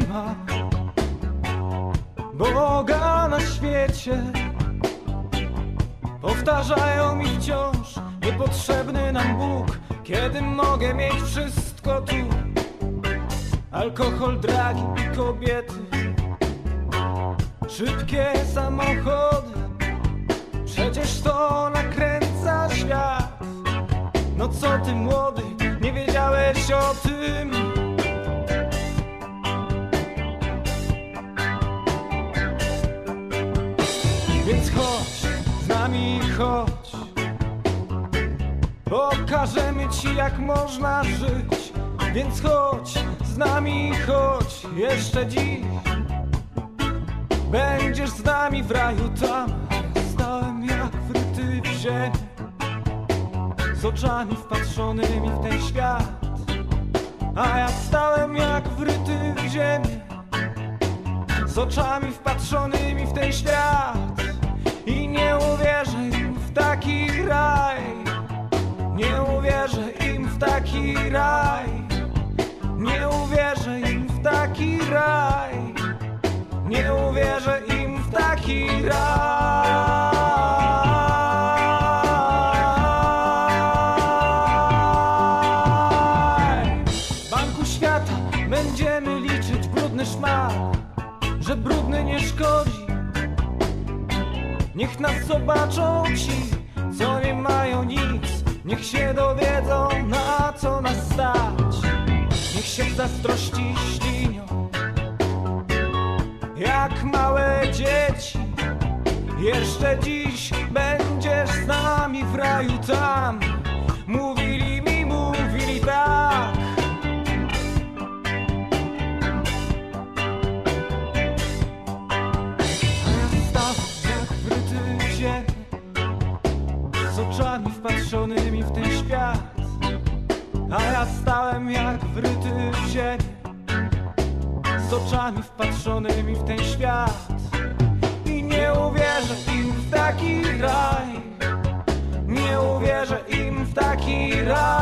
nie ma Boga na świecie. Powtarzają mi wciąż Niepotrzebny nam Bóg Kiedy mogę mieć wszystko tu. Alkohol, dragi i kobiety Szybkie samochody. Przecież to nakręca świat. No co ty młody, nie wiedziałeś o tym? Więc chodź, z nami chodź. Pokażemy ci jak można żyć. Więc chodź, z nami chodź Jeszcze dziś. Będziesz z nami w raju tam. Stałem jak wryty w ziemię Z oczami wpatrzonymi w ten świat. A ja stałem jak wryty w ziemię z oczami wpatrzonymi w ten świat taki raj. Nie uwierzę im w taki raj. Nie uwierzę im w taki raj. Banku Świata będziemy liczyć brudny szmal, że brudny nie szkodzi. Niech nas zobaczą ci, co nie mają nic. Niech się dowiedzą, na co nas stać. Niech się zazdrości ślinią, jak małe dzieci. Jeszcze dziś będziesz z nami w raju tam. Mówili mi, mówili tak. Oczami wpatrzonymi ten świat A ja stałem jak wryty w ziemię Z oczami wpatrzonymi w ten świat. I nie uwierzę im w taki raj Nie uwierzę im w taki raj